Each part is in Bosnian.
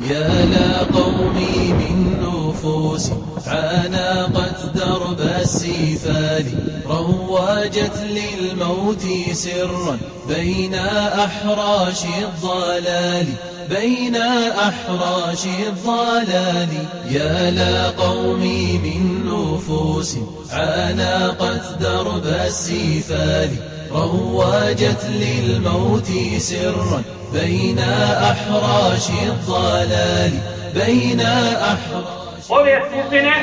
يا لا قومي من نفوس عانقت درب السفال رواجت للموت سرا بين أحراش الضلال بين أحراش الضلال. يا لا قومي من نفوس عانقت درب السفال رواجت للموت سرا بين أحراش الضلال بين أحراش Ove skupine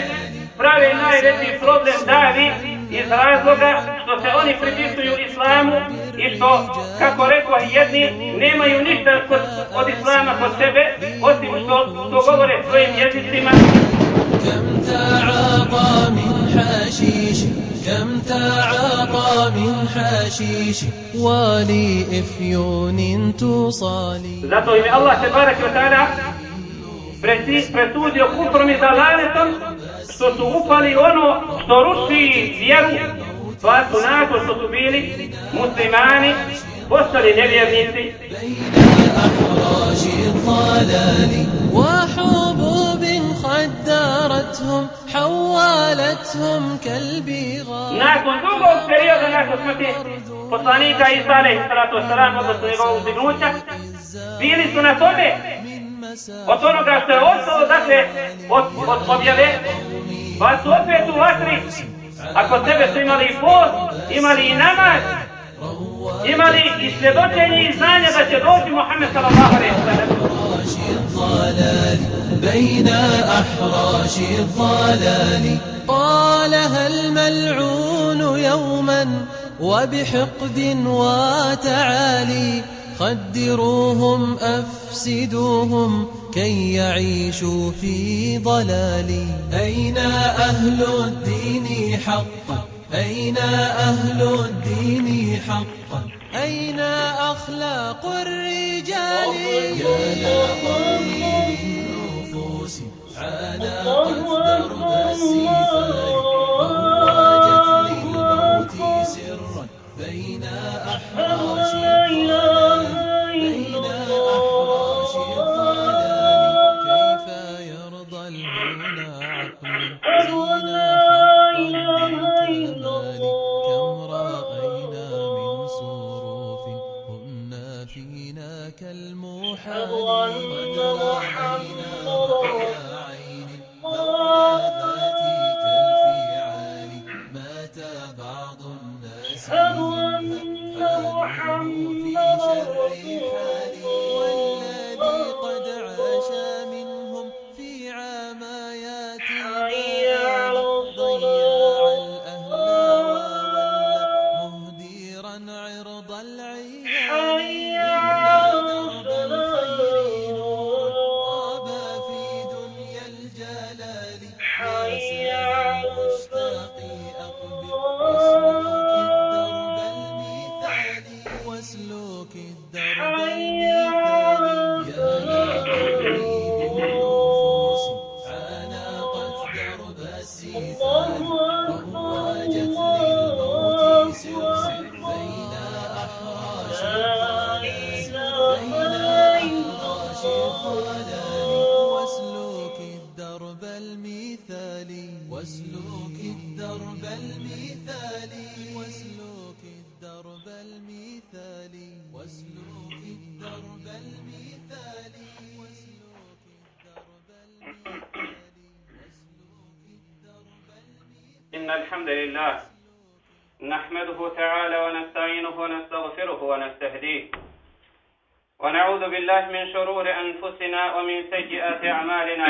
prave najveći problem davi iz razloga što se oni pripisuju islamu i što, kako rekao jedni, nemaju ništa kod, od islama kod sebe, osim što to govore svojim jezicima. كم تعاطى من حشيش كم تعاطى من حشيش ولإفيون تصالي Zato im je Allah te barek presi- presudio kufrom i dalaletom što su upali ono što ruši vjeru pa su nakon što su bili muslimani postali nevjernici وحبوب خدرتهم حولتهم كالبغال nakon dugog perioda nakon smrti poslanika Isa alaihi salatu wasalam odnosno njegovog uzdignuća bili su na tome od onoga što je ostalo dakle od, od objave pa su opet u vatri ako sebe su imali i post imali i namaz imali i svjedočenje i znanje da će doći Muhammed sallallahu alaihi sallam أحراش الضلال بين أحراش الضلال. قالها الملعون يوما وبحقد وتعالي؟ خدروهم أفسدوهم كي يعيشوا في ضلال أين أهل الدين حقا؟ أين أهل الدين حقا؟ أين أخلاق الرجال يلهم النفوس عاد قد السيفان وواجت للموت سرا بين أحراش الظلام بين أحراش الظلام كيف يرضى الهنا عقل زين حقا one المثالي واسلك الدرب المثالي. واسلك الدرب المثالي. واسلك الدرب المثالي. واسلك الدرب المثالي واسلك الدرب المثالي. إن الحمد لله. نحمده تعالى ونستعينه ونستغفره ونستهديه. ونعوذ بالله من شرور أنفسنا ومن سيئات أعمالنا.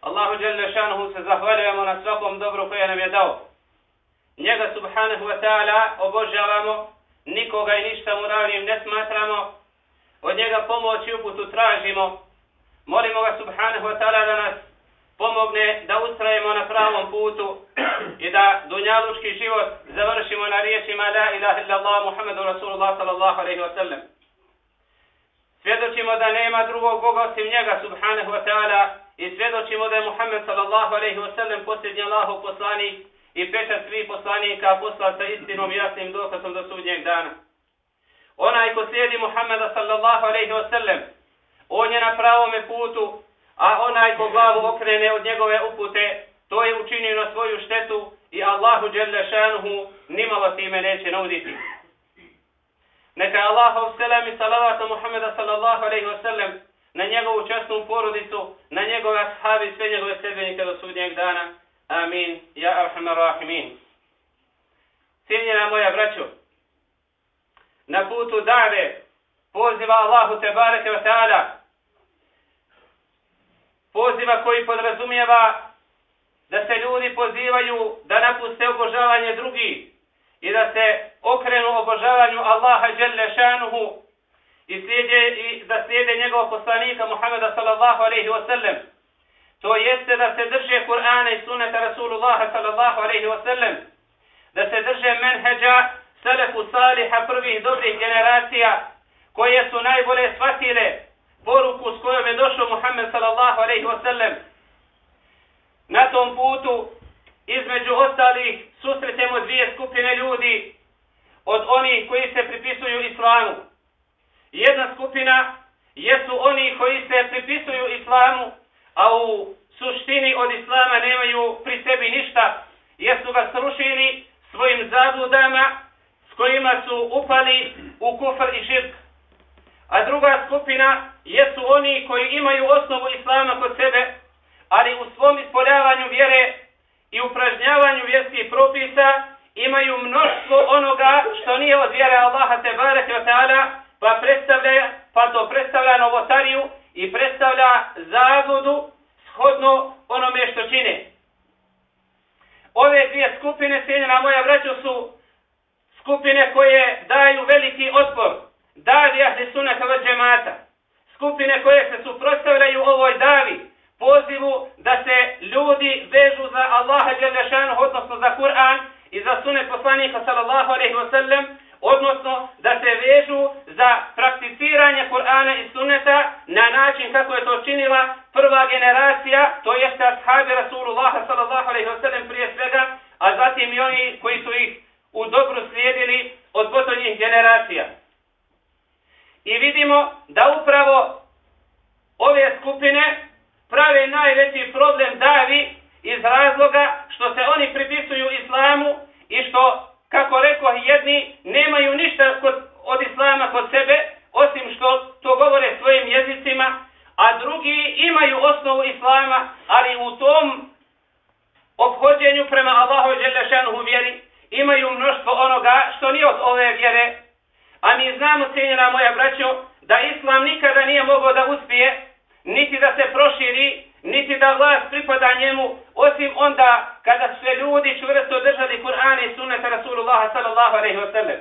Allahu dželle šanehu se zahvaljujemo na svakom dobru koje nam je dao. Njega subhanahu wa ta'ala obožavamo, nikoga i ništa mu ravnim ne smatramo, od njega pomoć i uputu tražimo. Molimo ga subhanahu wa ta'ala da nas pomogne da ustrajemo na pravom putu i da dunjalučki život završimo na riječima La ilaha illallah Muhammedu Rasulullah sallallahu alaihi wa sallam. Svjedočimo da nema drugog Boga osim njega subhanahu wa ta'ala i svjedočimo da je Muhammed sallallahu alaihi wa sallam posljednji Allahov poslanik i pečat svih poslanika poslao sa istinom jasnim dokazom do sudnjeg dana. Onaj ko slijedi Muhammeda sallallahu alaihi wa sallam, on je na pravome putu, a onaj ko glavu okrene od njegove upute, to je učinio na svoju štetu i Allahu dželle šanuhu nimalo time neće nauditi. Neka Allahov selam i salavat Muhammeda sallallahu alaihi wasallam na njegovu časnu porodicu, na njegove ashabi i sve njegove sedbenike do sudnjeg dana. Amin. Ja arhamar rahimin. Cijenjena moja braćo, na putu dave poziva Allahu te bareke wa ta'ala poziva koji podrazumijeva da se ljudi pozivaju da napuste obožavanje drugih i da se okrenu obožavanju Allaha dželle šanuhu i, slijede, i da slijede njegov poslanika Muhameda sallallahu alejhi ve sellem. To jeste da se drže Kur'ana i sunneta Rasulullaha sallallahu alejhi ve sellem, Da se drže menheđa selefu saliha prvih dobrih generacija koje su najbolje shvatile poruku s kojom je došao Muhammed sallallahu alejhi ve sellem. Na tom putu između ostalih susretemo dvije skupine ljudi od onih koji se pripisuju islamu. Jedna skupina jesu oni koji se pripisuju islamu, a u suštini od islama nemaju pri sebi ništa, jesu ga srušili svojim zabludama s kojima su upali u kufr i širk. A druga skupina jesu oni koji imaju osnovu islama kod sebe, ali u svom ispoljavanju vjere i upražnjavanju vjerskih propisa imaju mnoštvo onoga što nije od vjere Allaha te barek ta'ala, pa predstavlja, pa to predstavlja novotariju i predstavlja zabludu shodno onome što čine. Ove dvije skupine, cijenjena moja braćo, su skupine koje daju veliki otpor. Davi ahli sunata od džemata. Skupine koje se suprotstavljaju ovoj davi, pozivu da se ljudi vežu za Allaha Đelešanu, odnosno za Kur'an i za sunet poslanika sallallahu alaihi wa sallam, odnosno da se vežu za prakticiranje Kur'ana i sunneta na način kako je to činila prva generacija, to jeste ashabi Rasulullah sallallahu alaihi wa sallam prije svega, a zatim i oni koji su ih u dobru slijedili od potonjih generacija. I vidimo da upravo ove skupine prave najveći problem davi iz razloga što se oni pripisuju islamu i što, kako rekao jedni, nemaju ništa kod, od islama kod sebe, osim što to govore svojim jezicima, a drugi imaju osnovu islama, ali u tom obhođenju prema Allahu Đelešanuhu vjeri imaju mnoštvo onoga što nije od ove vjere. A mi znamo, cijenjena moja braćo, da islam nikada nije mogao da uspije niti da se proširi, niti da vlast pripada njemu, osim onda kada sve ljudi čvrsto držali Kur'an i sunneta Rasulullah sallallahu alaihi wasallam.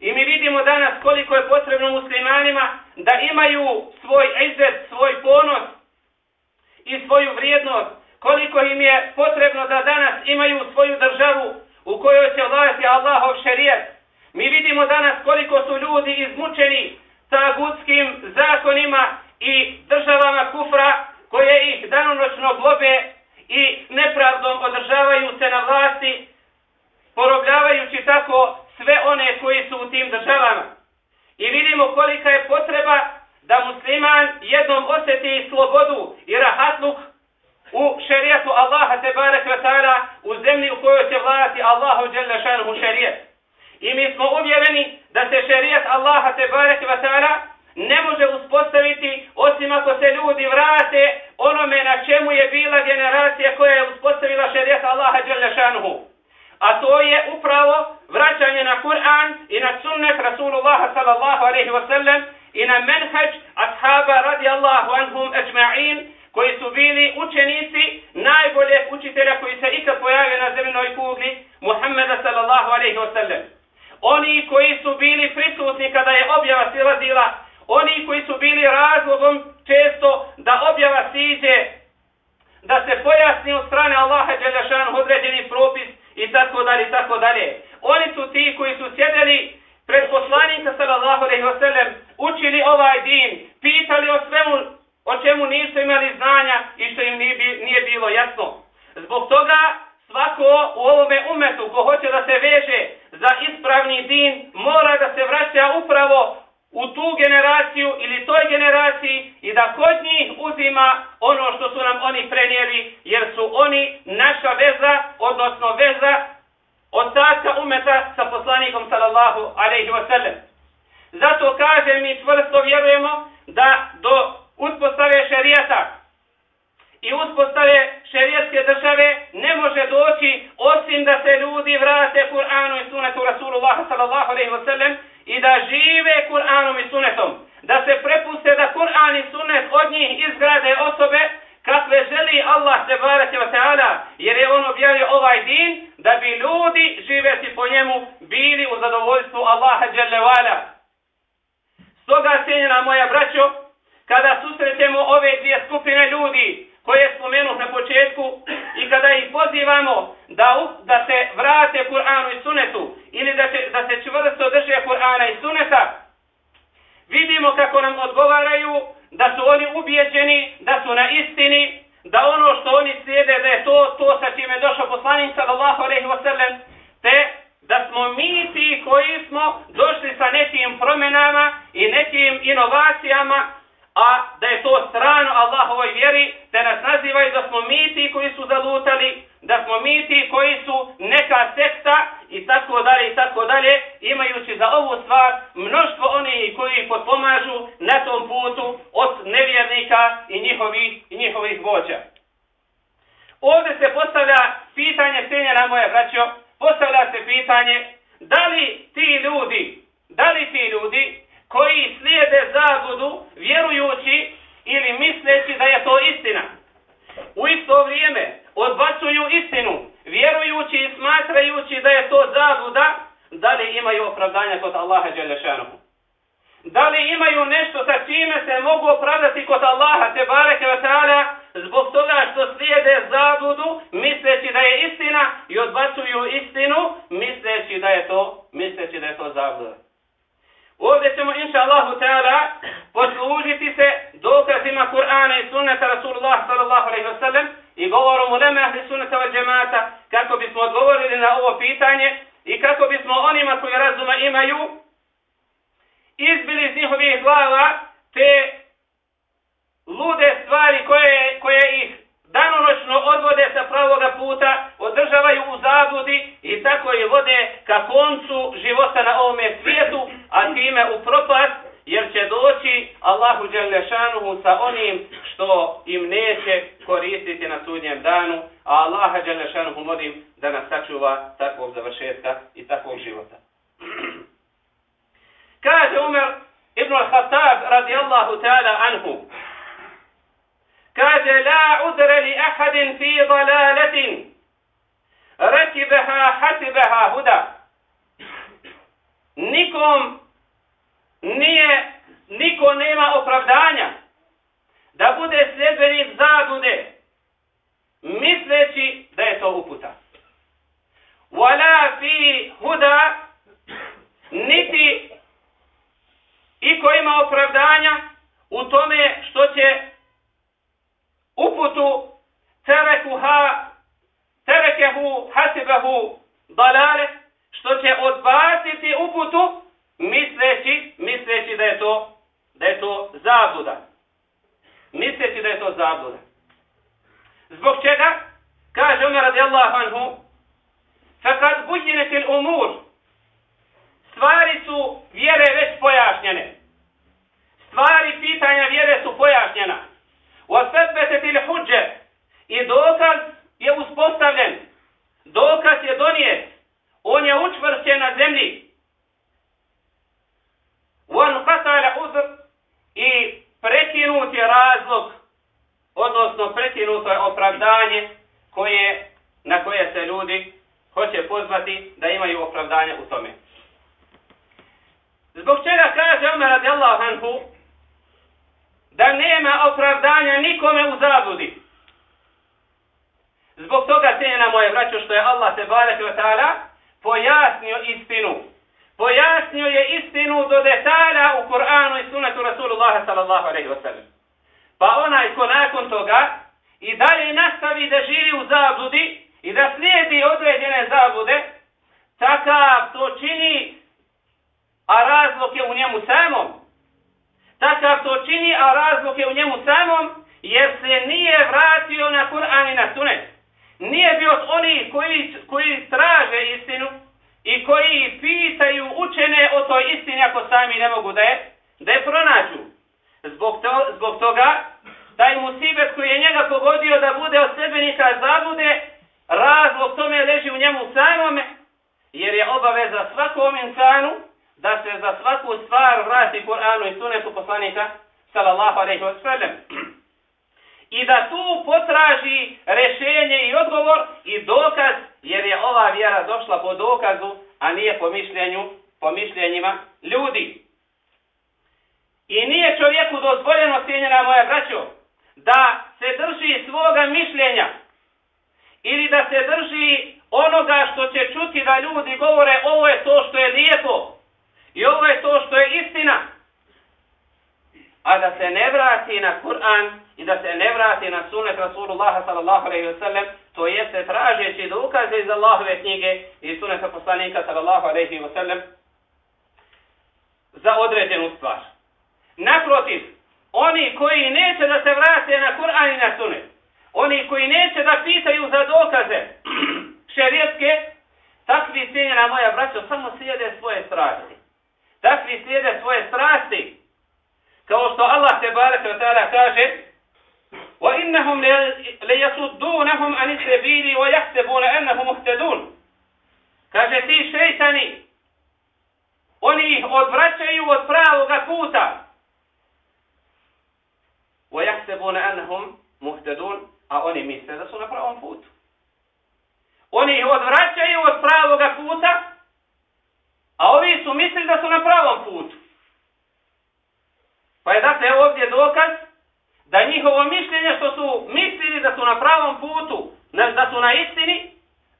I mi vidimo danas koliko je potrebno muslimanima da imaju svoj izet, svoj ponos i svoju vrijednost, koliko im je potrebno da danas imaju svoju državu u kojoj će vladati Allahov šerijet. Mi vidimo danas koliko su ljudi izmučeni sa gudskim zakonima i državama kufra koje ih danonoćno globe i nepravdom održavaju se na vlasti, porobljavajući tako sve one koji su u tim državama. I vidimo kolika je potreba da musliman jednom osjeti slobodu i rahatluk u šerijatu Allaha te barek ta'ala u zemlji u kojoj će vladati Allahu dželle šanuhu šerijat. I mi smo uvjereni da se šerijat Allaha te barek ta'ala ne može uspostaviti osim ako se ljudi vrate onome na čemu je bila generacija koja je uspostavila šerijat Allaha dželle. A to je upravo vraćanje na Kur'an i na sunnet Rasulullaha sallallahu alaihi wasallam i na menheđ ashaba radijallahu anhum ajma'in koji su bili učenici najboljeg učitelja koji se ikad pojavio na zemljnoj kugli, Muhammeda sallallahu alaihi wasallam. Oni koji su bili prisutni kada je objava silazila, oni koji su bili razlogom često da objava siđe, da se pojasni od strane Allaha Đelešanu određeni propis i tako dalje i tako dalje. Oni su ti koji su sjedeli pred poslanika sallallahu alaihi wa sallam, učili ovaj din, pitali o svemu o čemu nisu imali znanja i što im nije bilo jasno. Zbog toga svako u ovome umetu ko hoće da se veže za ispravni din mora da se vraća upravo u tu generaciju ili toj generaciji i da kod njih uzima ono što su nam oni prenijeli jer su oni naša veza, odnosno veza ostatka umeta sa poslanikom sallallahu alaihi wasallam. Zato kaže mi čvrsto vjerujemo da do uspostave šerijata i uspostave šerijatske države ne može doći osim da se ljudi vrate Kur'anu i sunetu Rasulullah sallallahu alaihi wasallam i da žive Kur'anom i sunetom. Da se prepuste da Kur'an i sunet od njih izgrade osobe kakve želi Allah te barake wa ta'ala jer je on objavio ovaj din da bi ljudi živeti po njemu bili u zadovoljstvu Allaha dželevala. Stoga cijenjena moja braćo, kada susretemo ove dvije skupine ljudi koje spomenuh na početku i kada ih pozivamo da, da se vrate Kur'anu i Sunetu ili da, će, da se čvrsto drže Kur'ana i Suneta, vidimo kako nam odgovaraju da su oni ubijeđeni, da su na istini, da ono što oni slijede da je to, to sa čime je došao poslanik sallallahu alaihi wa sallam, te da smo mi ti koji smo došli sa nekim promjenama i nekim inovacijama a da je to strano Allahovoj vjeri, te nas nazivaju da smo mi ti koji su zalutali, da smo mi ti koji su neka sekta i tako dalje i tako dalje, imajući za ovu stvar mnoštvo oni koji potpomažu na tom putu od nevjernika i njihovih, i njihovih vođa. Ovdje se postavlja pitanje, cijenjena moja braćo, postavlja se pitanje da li ti ljudi, da li ti ljudi koji slijede zabudu vjerujući ili misleći da je to istina. U isto vrijeme odbacuju istinu vjerujući i smatrajući da je to zabuda, da li imaju opravdanja kod Allaha Đelešanohu. Da li imaju nešto sa čime se mogu opravdati kod Allaha te bareke wa ta'ala zbog toga što slijede zabudu misleći da je istina i odbacuju istinu misleći da je to misleći da je to zabuda. Ovdje ćemo, inša Allahu Teala, poslužiti se dokazima Kur'ana i sunneta Rasulullah sallallahu alaihi wa sallam i govorom u leme ahli sunneta wa džemata kako bismo odgovorili na ovo pitanje i kako bismo onima koji razuma imaju izbili iz njihovih glava te lude stvari koje, koje ih danonoćno odvode sa pravoga puta, održavaju u zabludi i tako je vode ka koncu života na ovome svijetu, time u propast, jer će doći Allahu Đelešanuhu sa onim što im neće koristiti na sudnjem danu, a Allaha Đelešanuhu molim da nas sačuva takvog završetka i takvog života. Kaže Umar ibn al-Khattab radijallahu ta'ala anhu, kaže la udre li ahadin fi dalaletin rekibeha hasibeha huda. Nikom nije, niko nema opravdanja da bude sljedbenik zagude, misleći da je to uputa. Wala fi huda, niti iko ima opravdanja u tome što će uputu terekuha, terekehu, hasibahu, dalale, što će odbaciti uputu misleći, misleći da je to, da je to zabluda. Misleći da je to zabluda. Zbog čega? Kaže Umar radijallahu anhu, fakad bujinete umur, stvari su vjere već pojašnjene. Stvari pitanja vjere su pojašnjena. وَسَبَّتَتِ الْحُجَّ I dokaz je uspostavljen. Dokaz je donijet. On je učvršćen na zemlji. وَنْقَتَلَ عُذْرِ I prekinut je razlog, odnosno prekinuto je opravdanje koje, na koje se ljudi hoće pozvati da imaju opravdanje u tome. Zbog čega kaže Omer radijallahu anhu da nema opravdanja nikome u zabludi. Zbog toga cijena moje braćo što je Allah te barek wa ta'ala pojasnio istinu. Pojasnio je istinu do detalja u Kur'anu i sunetu Rasulullah sallallahu alaihi wa sallam. Pa onaj ko nakon toga i dalje nastavi da živi u zabludi i da slijedi određene zablude, takav to čini, a razlog je u njemu samom. Takav to čini, a razlog je u njemu samom, jer se nije vratio na Kur'an i na sunet. Nije bio od onih koji, koji traže istinu i koji pitaju učene o toj istini ako sami ne mogu da je, da je pronađu. Zbog, to, zbog toga, taj musibet koji je njega pogodio da bude od sebenika zabude, razlog tome leži u njemu samome, jer je obaveza svakom insanu da se za svaku stvar vrati Kur'anu i sunetu poslanika sallallahu alaihi wa sallam. I da tu potraži rešenje i odgovor i dokaz, jer je ova vjera došla po dokazu, a nije po mišljenju, po mišljenjima ljudi. I nije čovjeku dozvoljeno, cijenjena moja braćo, da se drži svoga mišljenja ili da se drži onoga što će čuti da ljudi govore ovo je to što je lijepo, I ovo je to što je istina. A da se ne vrati na Kur'an i da se ne vrati na sunet Rasulullah sallallahu alaihi wa sallam, to jeste tražeći dokaze iz Allahove knjige i suneta poslanika sallallahu alaihi wa sallam za određenu stvar. Naprotiv, oni koji neće da se vrate na Kur'an i na sunet, oni koji neće da pitaju za dokaze šerijetske, takvi cijenjena moja braćo samo slijede svoje strasti takvi slijede svoje strasti. Kao što Allah te barek kaže وَإِنَّهُمْ لَيَسُدُّونَهُمْ عَنِ سَبِيلِ وَيَحْسَبُونَ أَنَّهُمْ مُهْتَدُونَ Kaže ti šeitani, oni ih odvraćaju od pravoga puta. وَيَحْسَبُونَ أَنَّهُمْ مُهْتَدُونَ A oni misle da su na pravom putu. Oni ih odvraćaju od pravoga puta, A ovi su mislili da su na pravom putu. Pa je dakle ovdje dokaz da njihovo mišljenje što su mislili da su na pravom putu, da su na istini,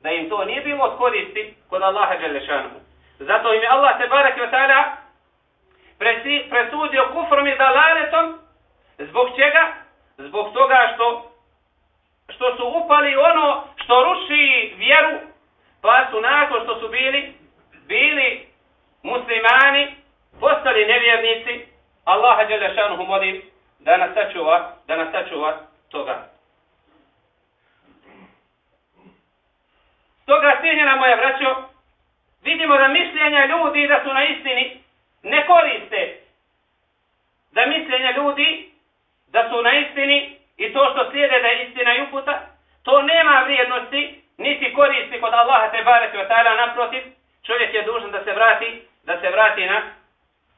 da im to nije bilo od koristi kod Allaha Đelešanu. Zato im je Allah te barek i otala presudio kufrom i dalaletom. Zbog čega? Zbog toga što što su upali ono što ruši vjeru, pa su nakon što su bili bili muslimani postali nevjernici, Allaha Đelešanu molim da nas sačuva, da nas sačuva toga. Stoga cijenjena moja braćo, vidimo da mišljenja ljudi da su na istini ne koriste. Da mišljenja ljudi da su na istini i to što slijede da je istina i uputa, to nema vrijednosti, niti koristi kod Allaha te bareke ve ta'ala naprotiv, čovjek je dužan da se vrati da se vrati na,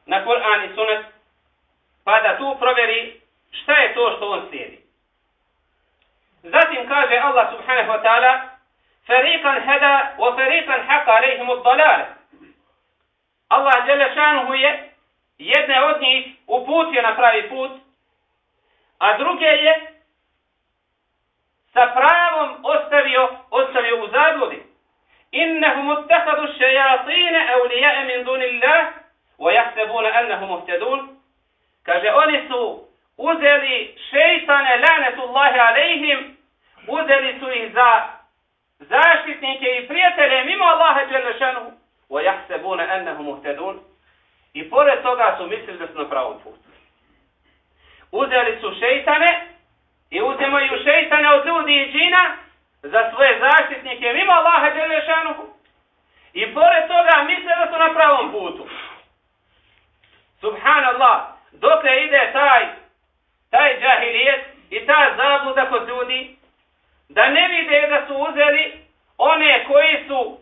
na Kur'an i Sunnet pa da tu proveri šta je to što on slijedi. Zatim kaže Allah subhanahu wa ta'ala Fariqan hada wa fariqan haqa alaihim od dalale. Allah žele šanhu je jedne od njih uputio na pravi put, a druge je sa pravom ostavio, ostavio u zagludi. Innehum utakadu šajatine evlije min dunillah wa jahsebuna annahum uhtedun kaže oni su uzeli šeitane lanetullahi alejhim uzeli su ih za zaštitnike i prijatelje mimo Allaha annahum muhtedun. I pored toga su mislili da su na pravom putu. Uzeli su šeitane i uzimaju šeitane od ljudi i džina za svoje zaštitnike mimo Allaha Đelešanuhu. I pored toga misle da su na pravom putu. Subhanallah, dokle ide taj, taj džahilijet i ta zabluda kod ljudi, da ne vide da su uzeli one koji su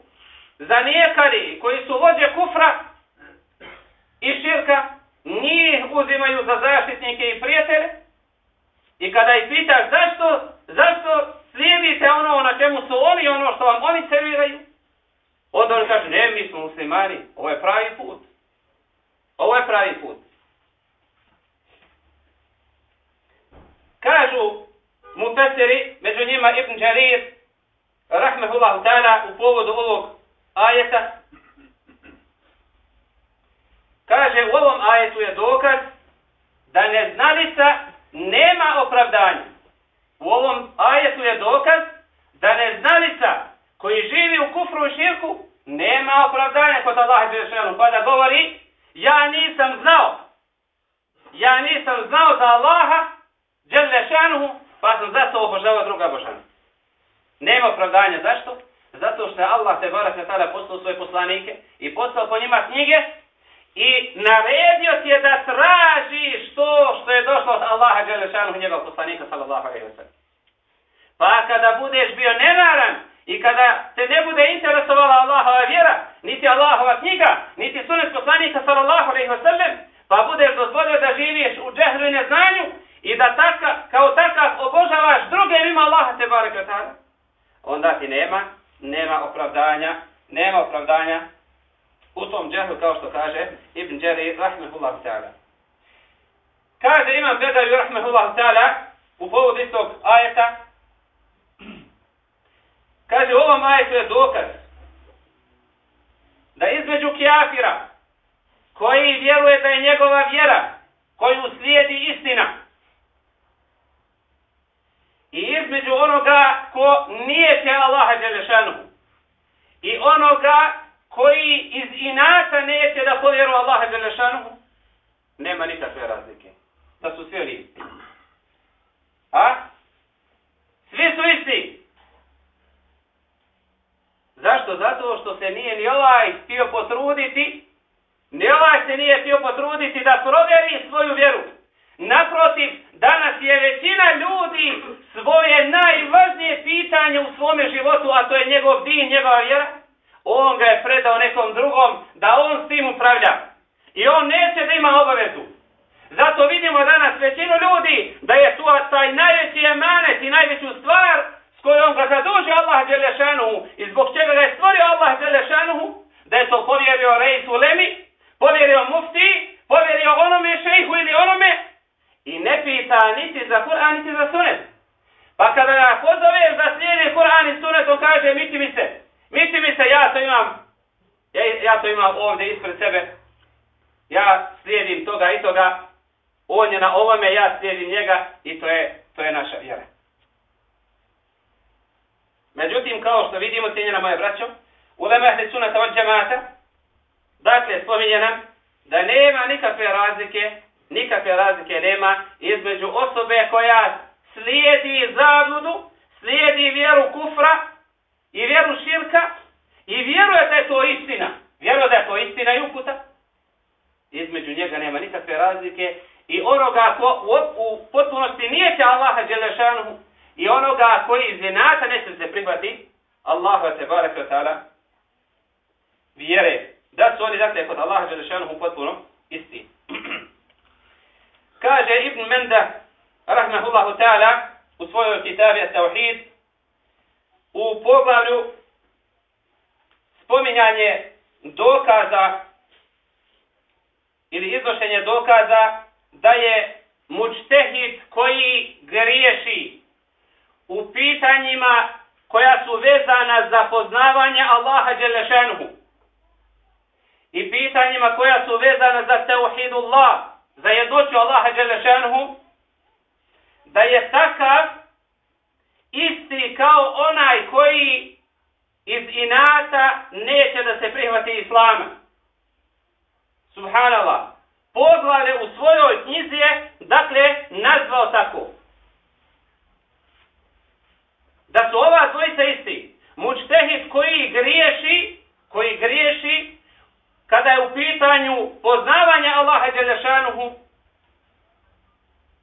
zanijekali, koji su vođe kufra i širka, njih uzimaju za zaštitnike i prijatelje. I kada ih pitaš zašto, zašto slijedite ono na čemu su oni, ono što vam oni serviraju, onda oni kaže, ne, mi smo muslimani, ovo je pravi put. Ovo je pravi put. Kažu mufesiri, među njima Ibn Jarir, rahmehullahu ta'ala, u povodu ovog ajeta, kaže u ovom ajetu je dokaz da neznalica nema opravdanja. U ovom ajetu je dokaz da neznalica koji živi u kufru i širku nema opravdanja kod Allaha Đelešanu. Pa da govori, ja nisam znao, ja nisam znao za Allaha Đelešanu, pa sam zato obožavao druga božanstva. Nema opravdanja. Zašto? Zato što je Allah te barak na tada poslao svoje poslanike i poslao po njima knjige i naredio ti je da tražiš to što je došlo od Allaha Đelešanu njegov poslanika sallallahu alaihi wa sallam. Pa kada budeš bio nenaran i kada te ne bude interesovala Allahova vjera, niti Allahova knjiga, niti sunet poslanika sallallahu alaihi wa sallam, pa budeš dozvolio da živiš u džehlu i neznanju i da taka, kao takav obožavaš druge mimo Allaha te barek onda ti nema, nema opravdanja, nema opravdanja u tom džehlu kao što kaže Ibn Đeri rahmehullahu ta'ala. Kaže Imam Bedavi rahmehullahu ta'ala u povodu istog ajeta kaže u ovom ajetu je dokaz da između kjafira koji vjeruje da je njegova vjera koju slijedi istina i između onoga ko nije te Allaha Đelešanu i onoga koji iz inata neće da povjeru Allaha Đelešanu nema nikakve razlike. Da su svi oni isti. A? Svi su isti. Zašto? Zato što se nije ni ovaj htio potruditi, ni ovaj se nije htio potruditi da provjeri svoju vjeru. Naprotiv, danas je većina ljudi svoje najvažnije pitanje u svome životu, a to je njegov din, njegova vjera, on ga je predao nekom drugom da on s tim upravlja. I on neće da ima obavezu. Zato vidimo danas većinu ljudi da je tu taj najveći emanet i najveću stvar s kojom ga zaduži Allah Đelešanuhu i zbog čega ga je stvorio Allah Đelešanuhu, da je to povjerio Rejsu Lemi, povjerio Mufti, povjerio onome šejhu ili onome i ne pita niti za Kur'an, niti za sunet. Pa kada ga pozove da slijedi Kur'an i sunet, on kaže, miti mi se, miti mi se, ja to imam, ja, ja to imam ovdje ispred sebe, ja slijedim toga i toga, on je na ovome, ja slijedim njega i to je, to je naša vjera. Međutim, kao što vidimo, cijenjena moje braćo, u lemehli sunata od džemata, dakle, spominje nam da nema nikakve razlike nikakve razlike nema između osobe koja slijedi zabludu, slijedi vjeru kufra i vjeru širka i vjeruje da je to istina. Vjeruje da je to istina i uputa. Između njega nema nikakve razlike i onoga ko u, u potpunosti nijeće Allaha Đelešanu i onoga koji iz jenata neće se prihvati Allahu te barek wa ta'ala vjere da su oni dakle kod Allaha Đelešanu u potpuno isti. Kaže Ibn Menda, rahmehullahu ta'ala, u svojoj kitabi Tauhid, u poglavlju spominjanje dokaza ili iznošenje dokaza da je mučtehid koji griješi u pitanjima koja su vezana za poznavanje Allaha Đelešanuhu i pitanjima koja su vezana za tauhidullah za jednoću Allaha Đelešanhu, da je takav isti kao onaj koji iz inata neće da se prihvati islama. subhanallah, poglavlje u svojoj knjizi je, dakle, nazvao tako. Da su ova dvojica isti. Mučtehid koji griješi, koji griješi, kada je u pitanju poznavanja Allaha Đelešanuhu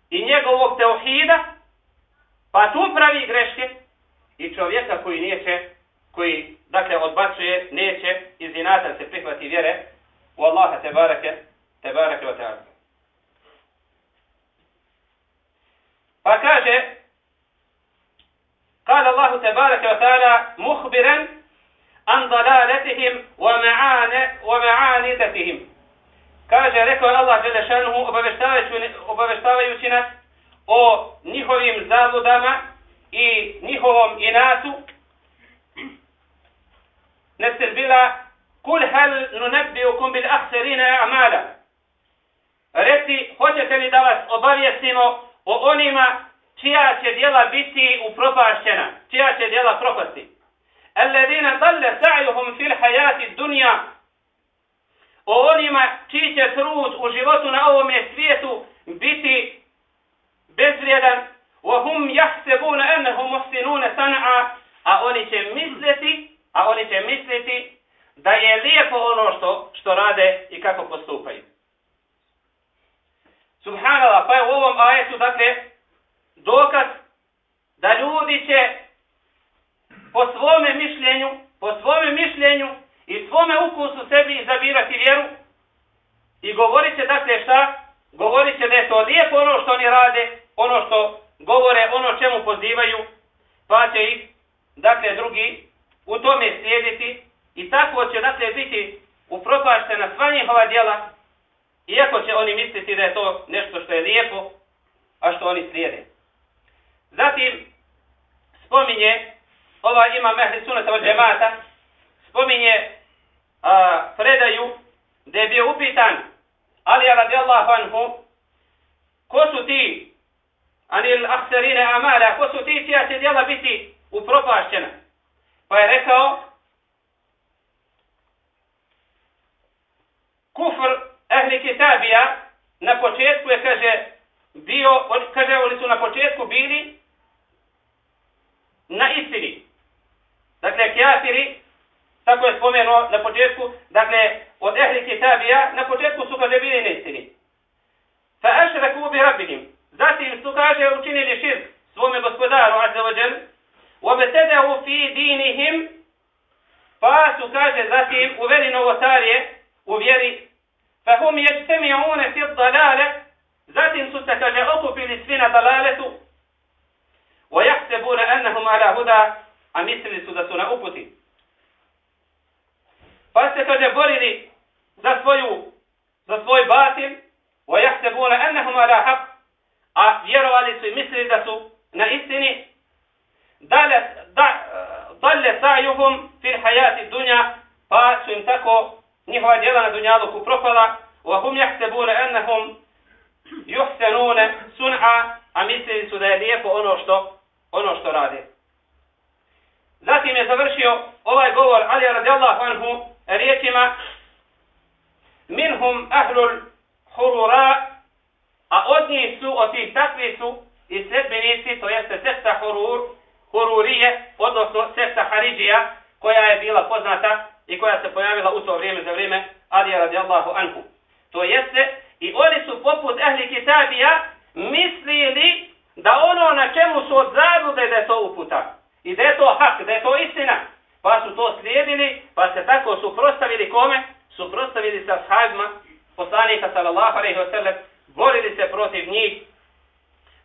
i njegovog teohida, pa tu pravi greške i čovjeka koji neće, koji, dakle, odbacuje, neće iz inata se prihvati vjere u Allaha te barake, te barake o teala. Pa kaže, قال الله تبارك وتعالى مخبرا عن ضلالتهم ومعاندتهم kaže rekao Allah dželle šanehu obaveštavajući obaveštavajući nas o njihovim zabludama i njihovom inatu nesel bila kul hal nunabbiukum bil akhsarina a'mala reci hoćete li da vas obavijestimo o onima čija će djela biti upropašćena čija će djela propasti alladina dalla sa'yuhum fil hayati dunya. O onima čiji će trud u životu na ovom svijetu biti bezvrijedan. Wa hum yahsabuna annahum muhsinun san'a. A oni će misliti a oni će misliti da je lijepo ono što što rade i kako postupaju. Subhanallah pa je u ovom ajetu dakle dokaz da ljudi će po svome mišljenju po svome mišljenju i svome ukusu sebi izabirati vjeru i govorit će dakle šta? Govorit će da je to lijepo ono što oni rade, ono što govore, ono čemu pozivaju, pa će ih, dakle, drugi u tome slijediti i tako će, dakle, biti upropaštena sva njihova djela, iako će oni misliti da je to nešto što je lijepo, a što oni slijede. Zatim, spominje, ova ima mehli sunata od džemata, spominje a, predaju da je bio upitan Ali radijallahu anhu ko su ti anil aksarine amala ko su ti čija će djela biti upropašćena? Pa je rekao kufr ehli kitabija na početku je kaže bio kaže oni su na početku bili na istini. Dakle kjafiri tako je spomenuo na početku, dakle, od ehli kitabija, na početku su kaže bili neistini. Fa ašraku bi rabbihim. Zatim su kaže učinili širk svome gospodaru, azza wa jel, betedahu fi dinihim, pa su kaže zatim uveli novotarije u vjeri, fa hum jeđtemi'une fi dalale, zatim su se kaže okupili svi na dalaletu, jahsebune ennahum ala huda, a mislili su da su na uputi. Pa se kaže borili za svoju za svoj batil wa yahsabuna annahum ala haqq a vjerovali su i mislili da su na istini. Dale da dalle sa'yuhum fil hayati dunya pa su im tako njihova djela na dunjaluku propala. Wa hum yahsabuna annahum yuhsanuna sun'a a mislili su da je lijepo ono što ono što rade. Zatim je završio ovaj govor Ali radijallahu anhu riječima minhum ahlul hurura a od njih su od tih takvi su i sredbenici to jeste sekta hurur hururije odnosno sekta haridžija koja je bila poznata i koja se pojavila u to vrijeme za vrijeme Ali radijallahu anhu. To jeste i oni su poput ehli kitabija mislili da ono na čemu su od zablude da je to uputa i da je to hak, da je to istina pa su to slijedili, pa se tako suprostavili kome? Suprostavili sa sahabima poslanika sallallahu alaihi wa sallam, borili se protiv njih,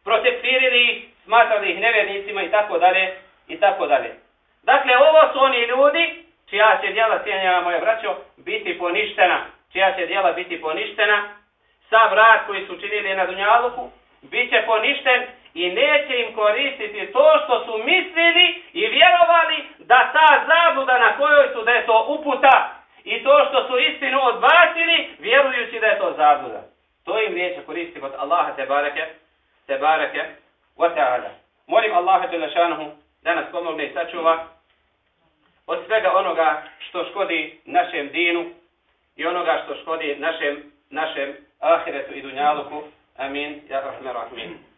protekfirili ih, smatrali ih nevjernicima i tako dalje, i tako dalje. Dakle, ovo su oni ljudi, čija će djela, cijenjena moja braćo, biti poništena, čija će djela biti poništena, sa vrat koji su činili na Dunjaluku, bit će poništen i neće im koristiti to što su mislili i vjerovali da ta zabluda na kojoj su da je to uputa i to što su istinu odbacili vjerujući da je to zabluda. To im neće koristiti kod Allaha te bareke, te bareke, wa ta'ala. Molim Allaha te lašanuhu da nas pomogne i sačuva od svega onoga što škodi našem dinu i onoga što škodi našem, našem ahiretu i dunjaluku. Amin. Ja rahman rahmin.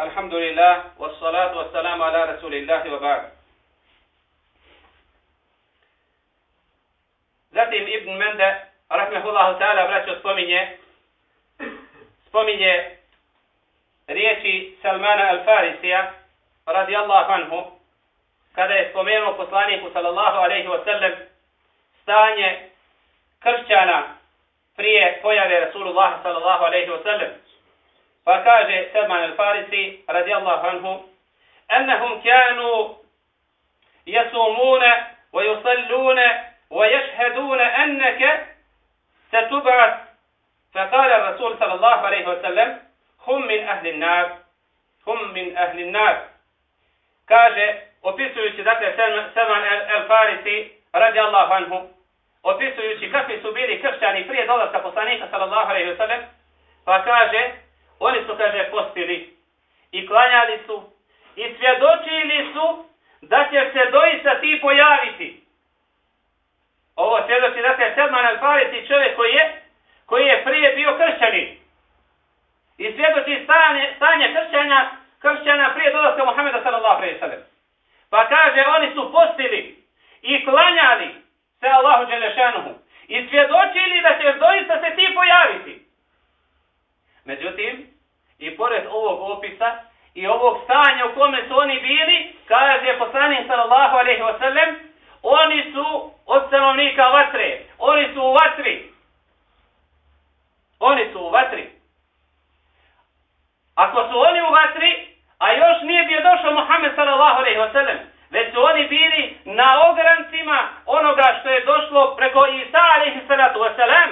الحمد لله والصلاة والسلام على رسول الله وبعد Zatim Ibn Mende, rahmehullahu ta'ala, braćo, spominje, spominje riječi Salmana al-Farisija, radijallahu anhu, kada je spomenuo poslaniku, sallallahu alaihi wa sallam, stanje kršćana prije pojave Rasulullah, sallallahu alaihi wa sallam. Pa kaže Salman al-Farisi, radijallahu anhu, أنهم كانوا يصومون ويصلون ويشهدون أنك ستبعث فقال الرسول صلى الله عليه وسلم هم من أهل النار هم من أهل النار kaže opisujući dakle Salman al-Farisi radijallahu anhu opisujući kakvi su bili kršćani prije dolaska poslanika sallallahu alejhi ve sellem pa kaže oni su kaže postili i klanjali su i svjedočili su da će se doista ti pojaviti Ovo svjedoči da se Selman al-Farisi čovjek koji je, koji je prije bio kršćanin. I svjedoči stanje, stanje kršćanja, kršćana prije dolaska Muhammeda sallallahu alaihi sallam. Pa kaže, oni su postili i klanjali se Allahu Đelešanuhu. I svjedočili da će doista se ti pojaviti. Međutim, i pored ovog opisa i ovog stanja u kome su oni bili, kaže poslanik sallallahu alaihi ve sellem, oni su od stanovnika vatre. Oni su u vatri. Oni su u vatri. Ako su oni u vatri, a još nije bio došao Muhammed sallallahu alejhi ve sellem, već su oni bili na ograncima onoga što je došlo preko Isa alejhi salatu vesselam.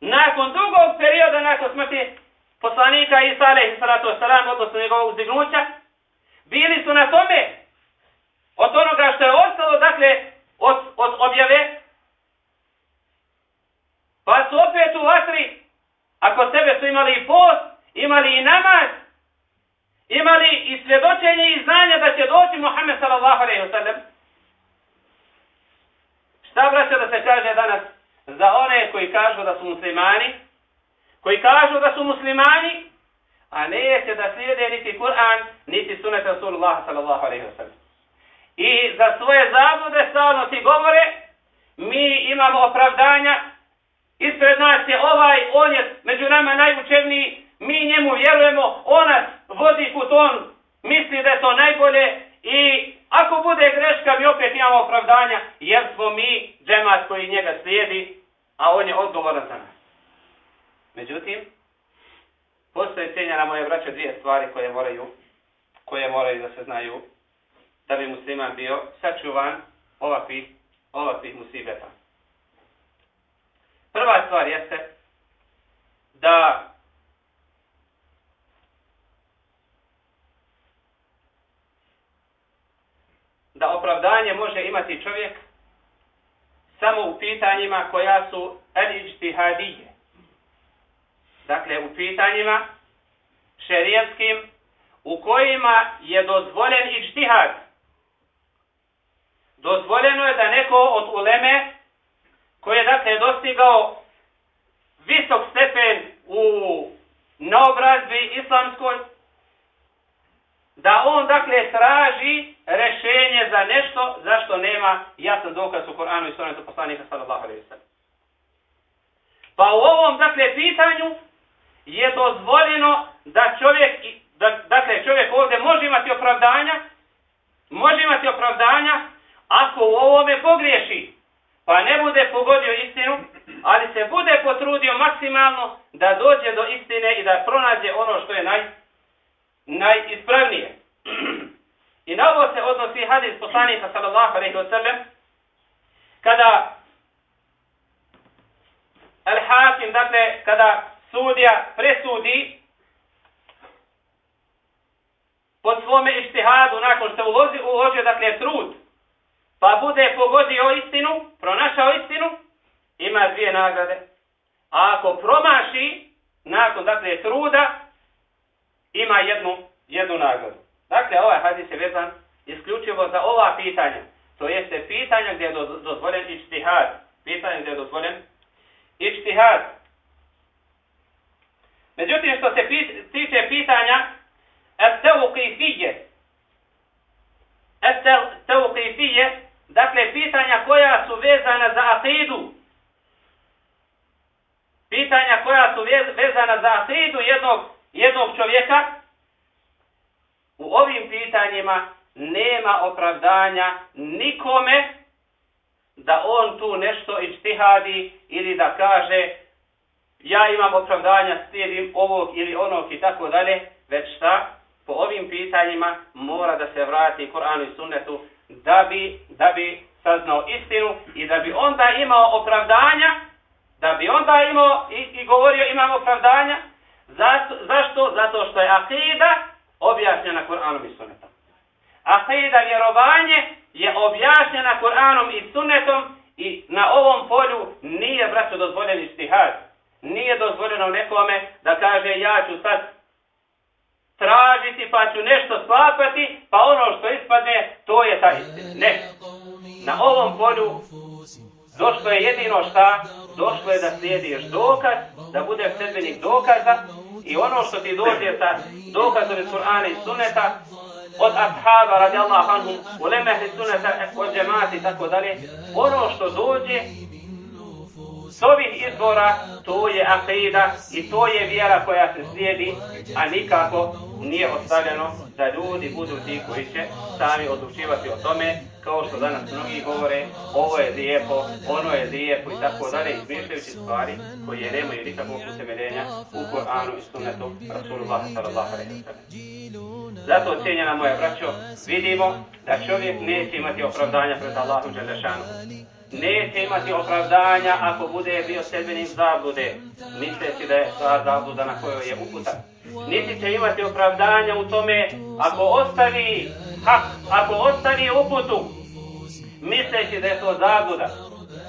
Nakon dugog perioda, nakon smrti poslanika Isa alejhi salatu vesselam sallam, odnosno njegovog uzdignuća, bili su na tome od onoga što je ostalo, dakle, od, od objave, pa su opet u vatri, ako sebe su imali i post, imali i namaz, imali i svjedočenje i znanje da će doći Muhammed sallallahu alaihi wa sallam. Šta braća da se kaže danas za one koji kažu da su muslimani, koji kažu da su muslimani, a ne da slijede niti Kur'an, niti sunet Rasulullah sallallahu alaihi wa sallam. I za svoje zablude stalno ti govore, mi imamo opravdanja, ispred nas je ovaj, on je među nama najučevniji, mi njemu vjerujemo, on nas vodi put, on misli da je to najbolje i ako bude greška, mi opet imamo opravdanja, jer smo mi džemat koji njega slijedi, a on je odgovoran za nas. Međutim, postoje cijenjena moje braće dvije stvari koje moraju, koje moraju da se znaju da bi musliman bio sačuvan ovakvih, ovakvih musibeta. Prva stvar jeste da da opravdanje može imati čovjek samo u pitanjima koja su el-ijtihadije. Dakle, u pitanjima šerijetskim u kojima je dozvoljen ijtihad. dozvoljeno je da neko od uleme koji je dakle dostigao visok stepen u naobrazbi islamskoj, da on dakle traži rešenje za nešto za što nema jasan dokaz u Koranu i sunetu poslanika sallallahu alejhi ve sellem. Pa u ovom dakle pitanju je dozvoljeno da čovjek, da, dakle čovjek ovdje može imati opravdanja, može imati opravdanja ako u ovome pogriješi, pa ne bude pogodio istinu, ali se bude potrudio maksimalno da dođe do istine i da pronađe ono što je naj, najispravnije. I na ovo se odnosi hadis poslanika sallallahu alaihi wa sallam, kada al-hakim, dakle, kada sudija presudi pod svome ištihadu, nakon što uloži, uložio, dakle, trud, pa bude pogodio istinu, pronašao istinu, ima dvije nagrade. A ako promaši, nakon dakle truda, ima jednu, jednu nagradu. Dakle, ovaj hadis je vezan isključivo za ova pitanja. To jeste pitanja gdje je dozvoljen ičtihad. Pitanje gdje je dozvoljen ičtihad. Međutim, što se pit, tiče pitanja et-tevqifije, et-tevqifije, dakle, pitanja koja su vezana za akidu, pitanja koja su vezana za akidu jednog, jednog čovjeka, u ovim pitanjima nema opravdanja nikome da on tu nešto ištihadi ili da kaže ja imam opravdanja, slijedim ovog ili onog i tako dalje, već šta? Po ovim pitanjima mora da se vrati Koranu i Sunnetu da bi, da bi saznao istinu i da bi onda imao opravdanja, da bi onda imao i, i govorio imam opravdanja. Zato, zašto? Zato što je akida objašnjena Kur'anom i Sunnetom. Akida vjerovanje je objašnjena Kur'anom i Sunnetom i na ovom polju nije, braćo, dozvoljen istihad. Nije dozvoljeno nekome da kaže ja ću sad tražiti pa ću nešto sklapati, pa ono što ispadne, to je taj istin. Ne. Na ovom polju došlo je jedino šta? Došlo je da slijediš dokaz, da bude sedbenik dokaza i ono što ti dođe sa dokazom iz Kur'ana i Sunneta, od ashaba radijallahu anhum, u lemehli Sunneta, od džemati, tako dalje, ono što dođe s ovih izbora, to je akida i to je vjera koja se slijedi, a nikako nije ostavljeno da ljudi budu ti koji će sami odlučivati o tome, kao što danas mnogi govore, ovo je lijepo, ono je lijepo i tako dalje, izmišljajući stvari koje nemaju nikakvog utemeljenja u Koranu i sunnetu Rasulullah sallallahu alaihi wa sallam. Zato, cijenjena moja braćo, vidimo da čovjek neće imati opravdanja pred Allahom Đelešanu neće imati opravdanja ako bude bio sedbenim zablude, misleći da je ta zabluda na kojoj je uputan. Niti će imati opravdanja u tome ako ostavi hak, ako ostavi uputu, misleći da je to zabuda,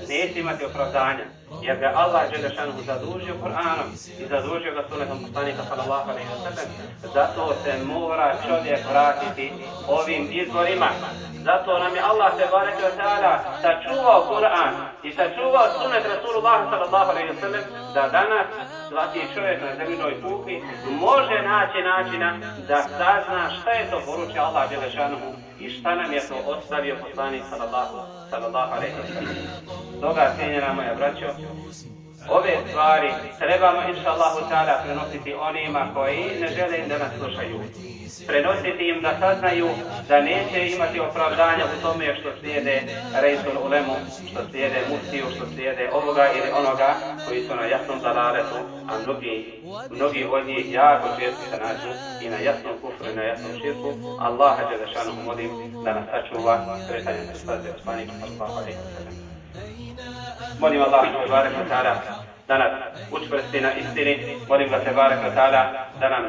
neće imati opravdanja jer ga Allah je Želešanu zadužio Kur'anom i zadužio ga sunetom poslanika sallallahu alaihi wa sallam. Zato se mora čovjek vratiti ovim izborima. Zato nam je Allah se barek wa ta'ala sačuvao Kur'an i sačuvao sunet Rasulullah sallallahu alaihi wa sallam da danas svaki čovjek na zemljinoj kukli može naći načina da sazna šta je to poručio Allah Đelešanuhu i šta nam je to ostavio poslanik sallallahu, sallallahu alaihi wa sallam. Toga, cijenjena moja braćo, ove stvari trebamo, inša Allahu ta'ala, prenositi onima koji ne žele da nas slušaju. Prenositi im da saznaju da neće imati opravdanja u tome što slijede Rejsul Ulemu, što slijede Muftiju, što slijede ovoga ili onoga koji su na jasnom zalaretu, a mnogi, mnogi od njih jako često se nađu i na jasnom kufru i na jasnom širku. Allah Đelešanu da molim da nas sačuva kretanje se staze ospanika sallallahu alaihi wa sallam. Molim Allah te barek wa ta'ala da nas učvrsti na istini. Molim ga te barek ta'ala da nam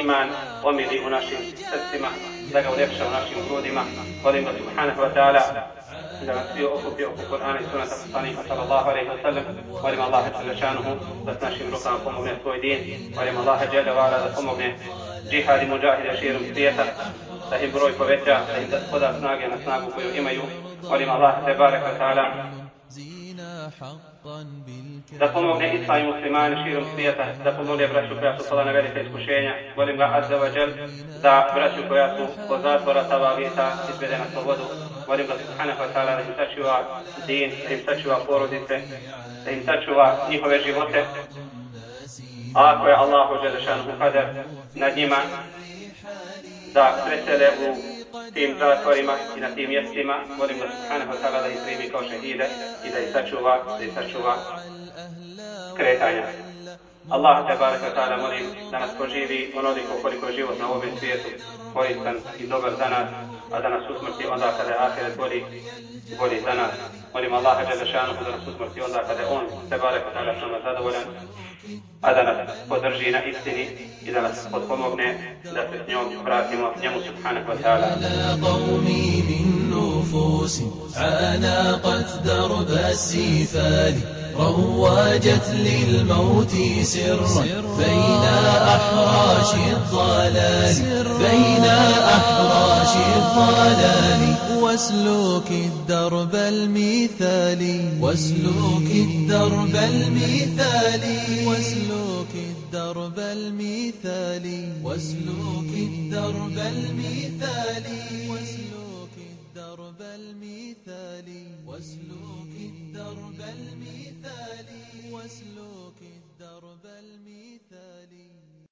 iman omili u našim srcima, da ga uljepša u našim grudima. Molim ga subhanahu wa ta'ala da nas svi okupi oko Kur'ana i sunata poslanika sallallahu alaihi wa sallam. Molim Allah jalla šanuhu da s našim rukama pomogne svoj din. Molim Allah jalla wa da pomogne džihad i muđahide širom svijeta da im broj poveća, da im poda snage na snagu koju imaju. Molim Allah te barek ta'ala da pomogne isla i muslimane širom svijeta, da pomogne braću koja su pala na velike iskušenja. Molim ga Azza wa Jal da braću koja su po zatvora tava vjeta izvede na slobodu. Molim ga Subhanahu wa ta'ala da im sačuva din, da im sačuva porodice, da im sačuva njihove živote. A ako je Allahu Đelešanu kader nad njima, da presele u tim zatvorima i na tim mjestima, molim ga subhanahu ta'ala da ih primi kao šehide i da ih sačuva, da ih sačuva kretanja. Allah te baraka ta'ala molim da nas poživi onoliko koliko je život na ovom svijetu koristan i dobar za nas, a da nas usmrti onda kada je ahiret bolji, bolji za nas. Molim Allaha dželle šanuhu da nas usmrti onda kada je on te barek wa ta'ala sama zadovoljan, a da nas podrži na istini نفوس. عانقت درب السفال رواجت للموت سرا. بين أحراش الضلال. بين أحراش الضلال. واسلك الدرب المثالي واسلك الدرب المثالي واسلك الدرب المثالي واسلك الدرب المثالي واسلك المثالي واسلك الدرب المثالي واسلك الدرب المثالي